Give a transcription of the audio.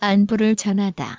안부를 전하다.